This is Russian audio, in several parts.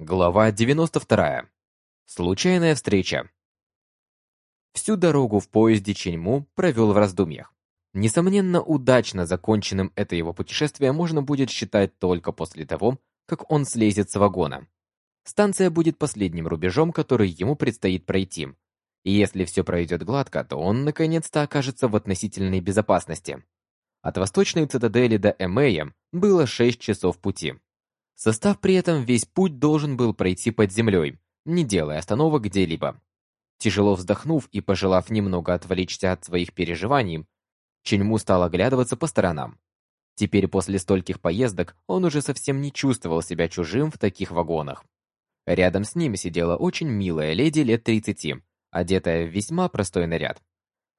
Глава 92. Случайная встреча. Всю дорогу в поезде Ченьму провел в раздумьях. Несомненно, удачно законченным это его путешествие можно будет считать только после того, как он слезет с вагона. Станция будет последним рубежом, который ему предстоит пройти. И если все пройдет гладко, то он наконец-то окажется в относительной безопасности. От восточной цитадели до Эмея было 6 часов пути. Состав при этом весь путь должен был пройти под землей, не делая остановок где-либо. Тяжело вздохнув и пожелав немного отвлечься от своих переживаний, Ченьму стал оглядываться по сторонам. Теперь после стольких поездок он уже совсем не чувствовал себя чужим в таких вагонах. Рядом с ним сидела очень милая леди лет 30, одетая в весьма простой наряд.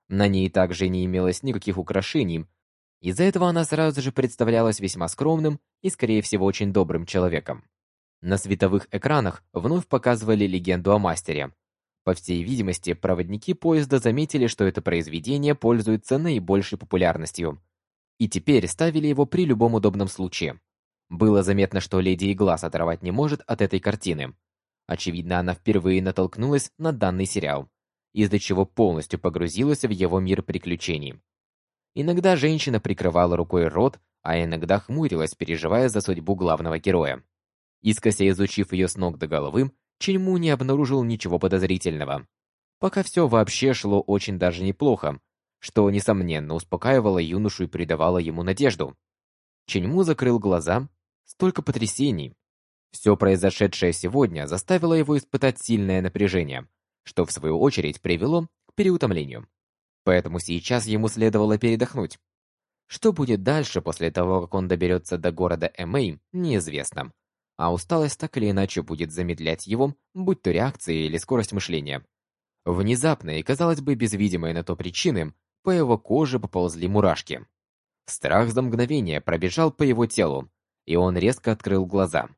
На ней также не имелось никаких украшений, из-за этого она сразу же представлялась весьма скромным и, скорее всего, очень добрым человеком. На световых экранах вновь показывали легенду о мастере. По всей видимости, проводники поезда заметили, что это произведение пользуется наибольшей популярностью. И теперь ставили его при любом удобном случае. Было заметно, что леди и глаз оторвать не может от этой картины. Очевидно, она впервые натолкнулась на данный сериал, из-за чего полностью погрузилась в его мир приключений. Иногда женщина прикрывала рукой рот, а иногда хмурилась, переживая за судьбу главного героя. Искося изучив ее с ног до головы, Ченьму не обнаружил ничего подозрительного. Пока все вообще шло очень даже неплохо, что, несомненно, успокаивало юношу и придавало ему надежду. Ченьму закрыл глаза. Столько потрясений. Все произошедшее сегодня заставило его испытать сильное напряжение, что, в свою очередь, привело к переутомлению. Поэтому сейчас ему следовало передохнуть. Что будет дальше после того, как он доберется до города Эмэй, неизвестно. А усталость так или иначе будет замедлять его, будь то реакция или скорость мышления. Внезапно и, казалось бы, без видимой на то причины, по его коже поползли мурашки. Страх за мгновение пробежал по его телу, и он резко открыл глаза.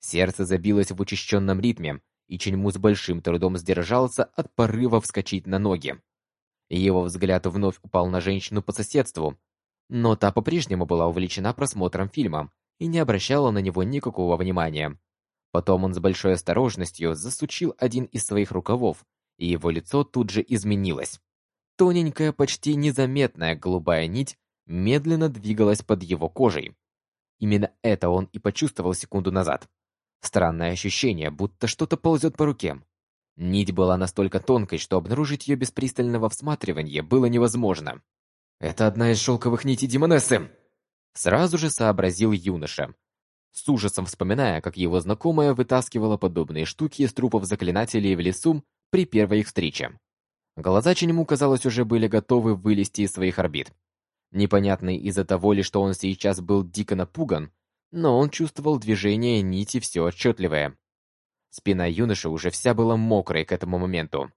Сердце забилось в учащенном ритме, и Ченьму с большим трудом сдержался от порыва вскочить на ноги. Его взгляд вновь упал на женщину по соседству, но та по-прежнему была увлечена просмотром фильма и не обращала на него никакого внимания. Потом он с большой осторожностью засучил один из своих рукавов, и его лицо тут же изменилось. Тоненькая, почти незаметная голубая нить медленно двигалась под его кожей. Именно это он и почувствовал секунду назад. Странное ощущение, будто что-то ползет по руке. Нить была настолько тонкой, что обнаружить ее без пристального всматривания было невозможно. «Это одна из шелковых нитей Демонессы!» Сразу же сообразил юноша, с ужасом вспоминая, как его знакомая вытаскивала подобные штуки из трупов заклинателей в лесу при первой их встрече. Глаза Ченему, казалось, уже были готовы вылезти из своих орбит. Непонятный из-за того ли, что он сейчас был дико напуган, но он чувствовал движение нити все отчетливое. Спина юноши уже вся была мокрой к этому моменту.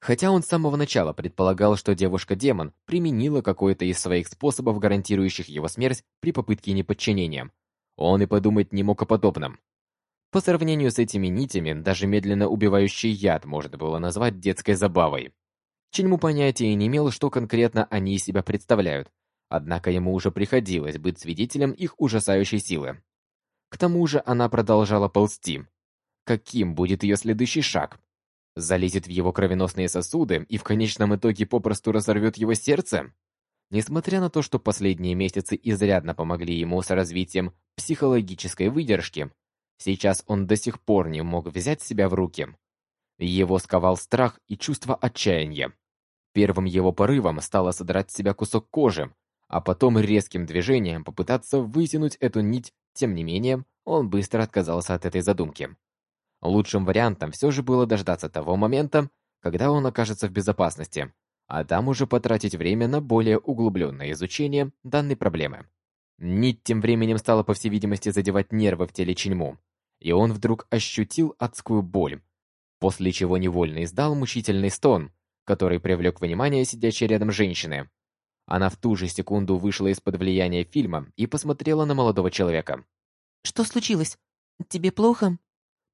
Хотя он с самого начала предполагал, что девушка-демон применила какой-то из своих способов, гарантирующих его смерть при попытке неподчинения. Он и подумать не мог о подобном. По сравнению с этими нитями, даже медленно убивающий яд можно было назвать детской забавой. Ченьму понятия не имел, что конкретно они из себя представляют, однако ему уже приходилось быть свидетелем их ужасающей силы. К тому же она продолжала ползти, каким будет ее следующий шаг. Залезет в его кровеносные сосуды и в конечном итоге попросту разорвет его сердце? Несмотря на то, что последние месяцы изрядно помогли ему с развитием психологической выдержки, сейчас он до сих пор не мог взять себя в руки. Его сковал страх и чувство отчаяния. Первым его порывом стало содрать с себя кусок кожи, а потом резким движением попытаться вытянуть эту нить, тем не менее, он быстро отказался от этой задумки. Лучшим вариантом все же было дождаться того момента, когда он окажется в безопасности, а там уже потратить время на более углубленное изучение данной проблемы. Нить тем временем стала, по всей видимости, задевать нервы в теле Чиньму, и он вдруг ощутил адскую боль, после чего невольно издал мучительный стон, который привлек внимание сидящей рядом женщины. Она в ту же секунду вышла из-под влияния фильма и посмотрела на молодого человека. «Что случилось? Тебе плохо?»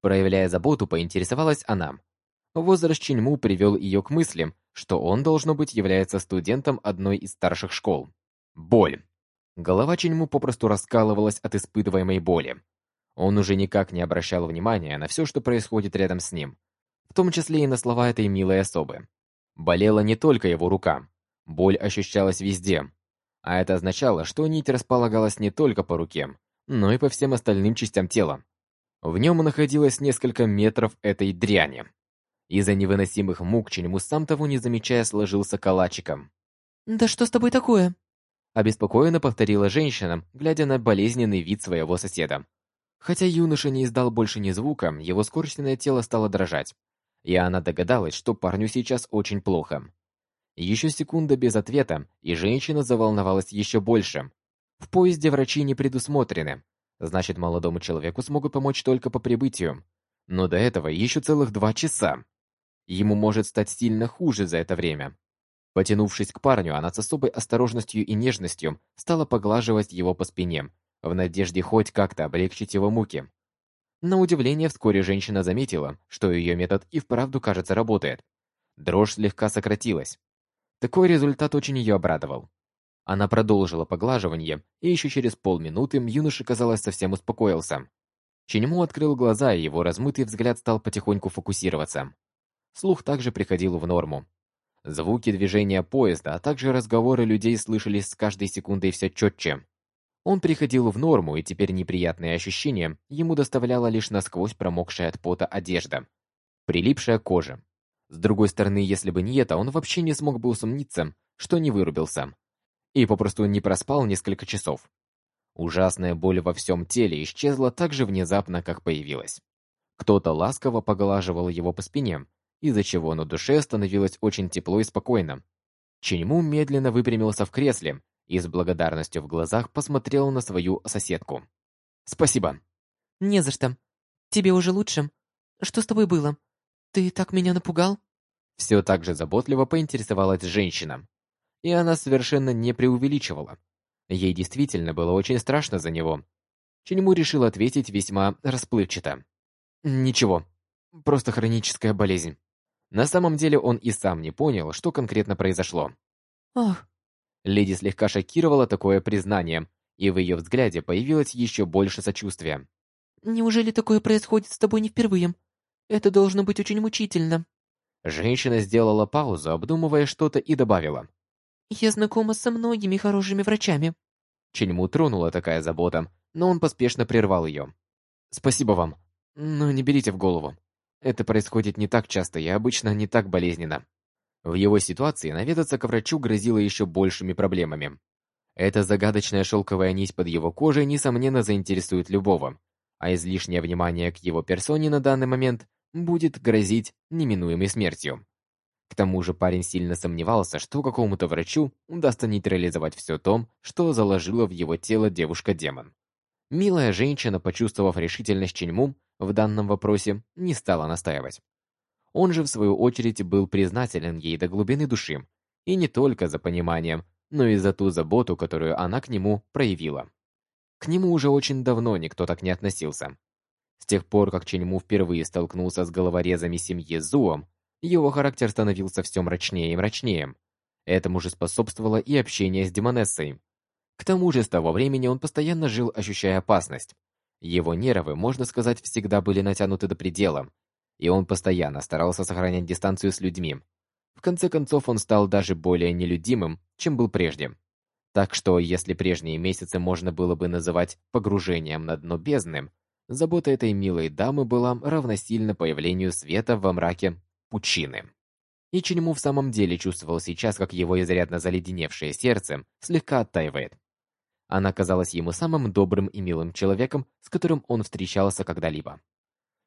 Проявляя заботу, поинтересовалась она. Возраст Чиньму привел ее к мысли, что он, должно быть, является студентом одной из старших школ. Боль. Голова Чиньму попросту раскалывалась от испытываемой боли. Он уже никак не обращал внимания на все, что происходит рядом с ним, в том числе и на слова этой милой особы. Болела не только его рука. Боль ощущалась везде. А это означало, что нить располагалась не только по руке, но и по всем остальным частям тела. В нем находилось несколько метров этой дряни. Из-за невыносимых мук Ченьму сам того не замечая сложился калачиком. «Да что с тобой такое?» Обеспокоенно повторила женщина, глядя на болезненный вид своего соседа. Хотя юноша не издал больше ни звука, его скорченное тело стало дрожать. И она догадалась, что парню сейчас очень плохо. Еще секунда без ответа, и женщина заволновалась еще больше. В поезде врачи не предусмотрены. Значит, молодому человеку смогут помочь только по прибытию. Но до этого еще целых два часа. Ему может стать сильно хуже за это время. Потянувшись к парню, она с особой осторожностью и нежностью стала поглаживать его по спине, в надежде хоть как-то облегчить его муки. На удивление, вскоре женщина заметила, что ее метод и вправду, кажется, работает. Дрожь слегка сократилась. Такой результат очень ее обрадовал. Она продолжила поглаживание, и еще через полминуты юноша, казалось, совсем успокоился. Ченьму открыл глаза, и его размытый взгляд стал потихоньку фокусироваться. Слух также приходил в норму. Звуки движения поезда, а также разговоры людей слышались с каждой секундой все четче. Он приходил в норму, и теперь неприятные ощущения ему доставляла лишь насквозь промокшая от пота одежда, прилипшая кожа. С другой стороны, если бы не это, он вообще не смог бы усомниться, что не вырубился. И попросту не проспал несколько часов. Ужасная боль во всем теле исчезла так же внезапно, как появилась. Кто-то ласково поглаживал его по спине, из-за чего на душе становилось очень тепло и спокойно. Ченьму медленно выпрямился в кресле и с благодарностью в глазах посмотрел на свою соседку. «Спасибо». «Не за что. Тебе уже лучше? Что с тобой было? Ты так меня напугал?» Все так же заботливо поинтересовалась женщина. И она совершенно не преувеличивала. Ей действительно было очень страшно за него. Ченьму решил ответить весьма расплывчато. «Ничего, просто хроническая болезнь». На самом деле он и сам не понял, что конкретно произошло. «Ах, Леди слегка шокировала такое признание, и в ее взгляде появилось еще больше сочувствия. «Неужели такое происходит с тобой не впервые? Это должно быть очень мучительно». Женщина сделала паузу, обдумывая что-то, и добавила. «Я знакома со многими хорошими врачами». Ченьму тронула такая забота, но он поспешно прервал ее. «Спасибо вам, но не берите в голову. Это происходит не так часто и обычно не так болезненно. В его ситуации наведаться к врачу грозило еще большими проблемами. Эта загадочная шелковая нить под его кожей, несомненно, заинтересует любого, а излишнее внимание к его персоне на данный момент будет грозить неминуемой смертью. К тому же парень сильно сомневался, что какому-то врачу удастся нейтрализовать все то, что заложила в его тело девушка-демон. Милая женщина, почувствовав решительность Ченьму в данном вопросе, не стала настаивать. Он же, в свою очередь, был признателен ей до глубины души, и не только за пониманием, но и за ту заботу, которую она к нему проявила. К нему уже очень давно никто так не относился. С тех пор, как Ченьму впервые столкнулся с головорезами семьи Зуом, его характер становился все мрачнее и мрачнее. Этому же способствовало и общение с Демонессой. К тому же с того времени он постоянно жил, ощущая опасность. Его нервы, можно сказать, всегда были натянуты до предела, и он постоянно старался сохранять дистанцию с людьми. В конце концов, он стал даже более нелюдимым, чем был прежде. Так что, если прежние месяцы можно было бы называть погружением на дно бездны, забота этой милой дамы была равносильна появлению света во мраке пучины. И Ченьму в самом деле чувствовал сейчас, как его изрядно заледеневшее сердце слегка оттаивает. Она казалась ему самым добрым и милым человеком, с которым он встречался когда-либо.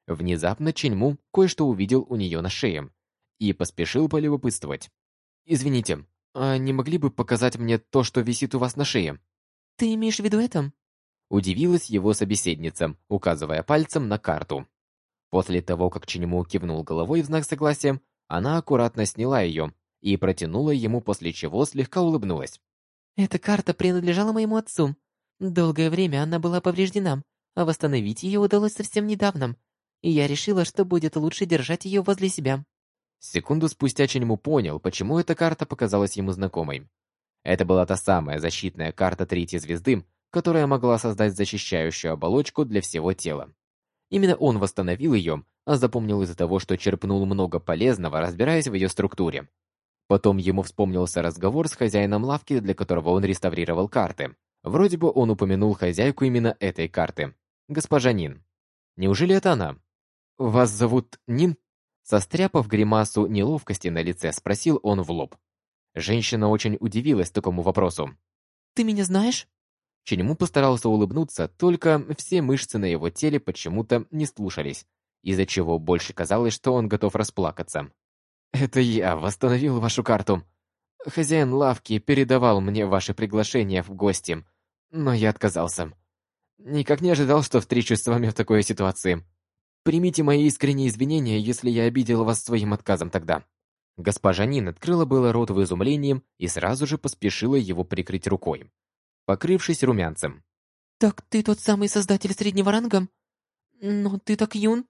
Внезапно Ченьму кое-что увидел у нее на шее и поспешил полюбопытствовать. «Извините, а не могли бы показать мне то, что висит у вас на шее?» «Ты имеешь в виду это?» Удивилась его собеседница, указывая пальцем на карту. После того, как Ченьму кивнул головой в знак согласия, она аккуратно сняла ее и протянула ему, после чего слегка улыбнулась. «Эта карта принадлежала моему отцу. Долгое время она была повреждена, а восстановить ее удалось совсем недавно и я решила, что будет лучше держать ее возле себя. Секунду спустя Ченьму понял, почему эта карта показалась ему знакомой. Это была та самая защитная карта третьей звезды, которая могла создать защищающую оболочку для всего тела. Именно он восстановил ее, а запомнил из-за того, что черпнул много полезного, разбираясь в ее структуре. Потом ему вспомнился разговор с хозяином лавки, для которого он реставрировал карты. Вроде бы он упомянул хозяйку именно этой карты. Госпожа Нин. Неужели это она? «Вас зовут Нин?» Состряпав гримасу неловкости на лице, спросил он в лоб. Женщина очень удивилась такому вопросу. «Ты меня знаешь?» Ченему постарался улыбнуться, только все мышцы на его теле почему-то не слушались, из-за чего больше казалось, что он готов расплакаться. «Это я восстановил вашу карту. Хозяин лавки передавал мне ваше приглашение в гости, но я отказался. Никак не ожидал, что встречусь с вами в такой ситуации. Примите мои искренние извинения, если я обидел вас своим отказом тогда». Госпожа Нин открыла было рот в изумлении и сразу же поспешила его прикрыть рукой, покрывшись румянцем. «Так ты тот самый создатель среднего ранга? Но ты так юн.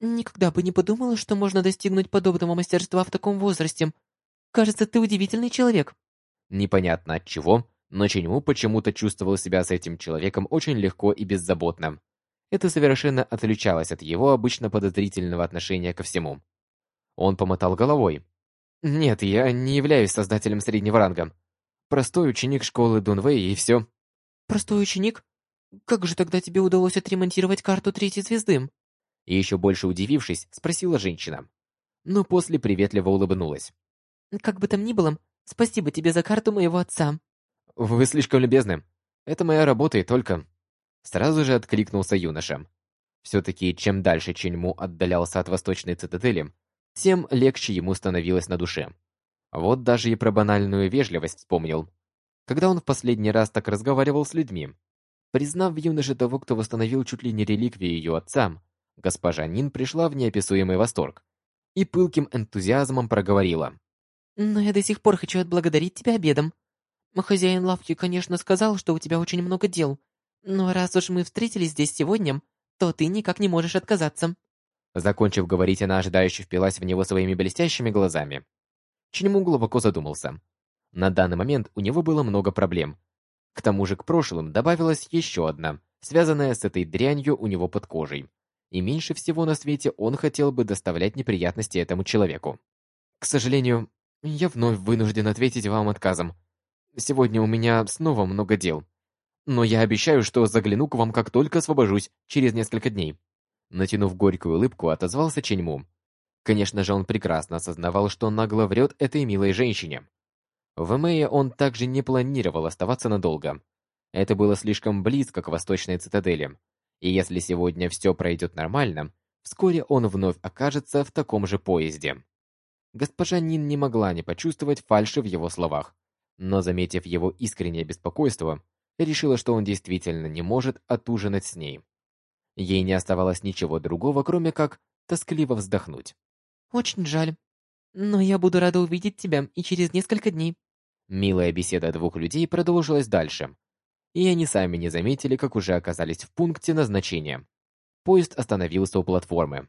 Никогда бы не подумала, что можно достигнуть подобного мастерства в таком возрасте. Кажется, ты удивительный человек». Непонятно от чего, но Ченьму почему-то чувствовал себя с этим человеком очень легко и беззаботно. Это совершенно отличалось от его обычно подозрительного отношения ко всему. Он помотал головой. «Нет, я не являюсь создателем среднего ранга. Простой ученик школы Дунвэй и все». «Простой ученик? Как же тогда тебе удалось отремонтировать карту третьей звезды?» И еще больше удивившись, спросила женщина. Но после приветливо улыбнулась. «Как бы там ни было, спасибо тебе за карту моего отца». «Вы слишком любезны. Это моя работа и только...» Сразу же откликнулся юноша. Все-таки чем дальше Ченьму отдалялся от восточной цитадели, тем легче ему становилось на душе. Вот даже и про банальную вежливость вспомнил. Когда он в последний раз так разговаривал с людьми, признав в юноше того, кто восстановил чуть ли не реликвии ее отца, госпожа Нин пришла в неописуемый восторг и пылким энтузиазмом проговорила. «Но я до сих пор хочу отблагодарить тебя обедом. Хозяин лавки, конечно, сказал, что у тебя очень много дел, но раз уж мы встретились здесь сегодня, то ты никак не можешь отказаться». Закончив говорить, она ожидающе впилась в него своими блестящими глазами. Ченьму глубоко задумался. На данный момент у него было много проблем. К тому же к прошлым добавилась еще одна, связанная с этой дрянью у него под кожей. И меньше всего на свете он хотел бы доставлять неприятности этому человеку. К сожалению, я вновь вынужден ответить вам отказом. Сегодня у меня снова много дел. Но я обещаю, что загляну к вам, как только освобожусь, через несколько дней». Натянув горькую улыбку, отозвался Ченьму. Конечно же, он прекрасно осознавал, что нагло врет этой милой женщине. В Мэе он также не планировал оставаться надолго. Это было слишком близко к восточной цитадели. И если сегодня все пройдет нормально, вскоре он вновь окажется в таком же поезде. Госпожа Нин не могла не почувствовать фальши в его словах, но, заметив его искреннее беспокойство, решила, что он действительно не может отужинать с ней. Ей не оставалось ничего другого, кроме как тоскливо вздохнуть. «Очень жаль. Но я буду рада увидеть тебя и через несколько дней». Милая беседа двух людей продолжилась дальше. И они сами не заметили, как уже оказались в пункте назначения. Поезд остановился у платформы.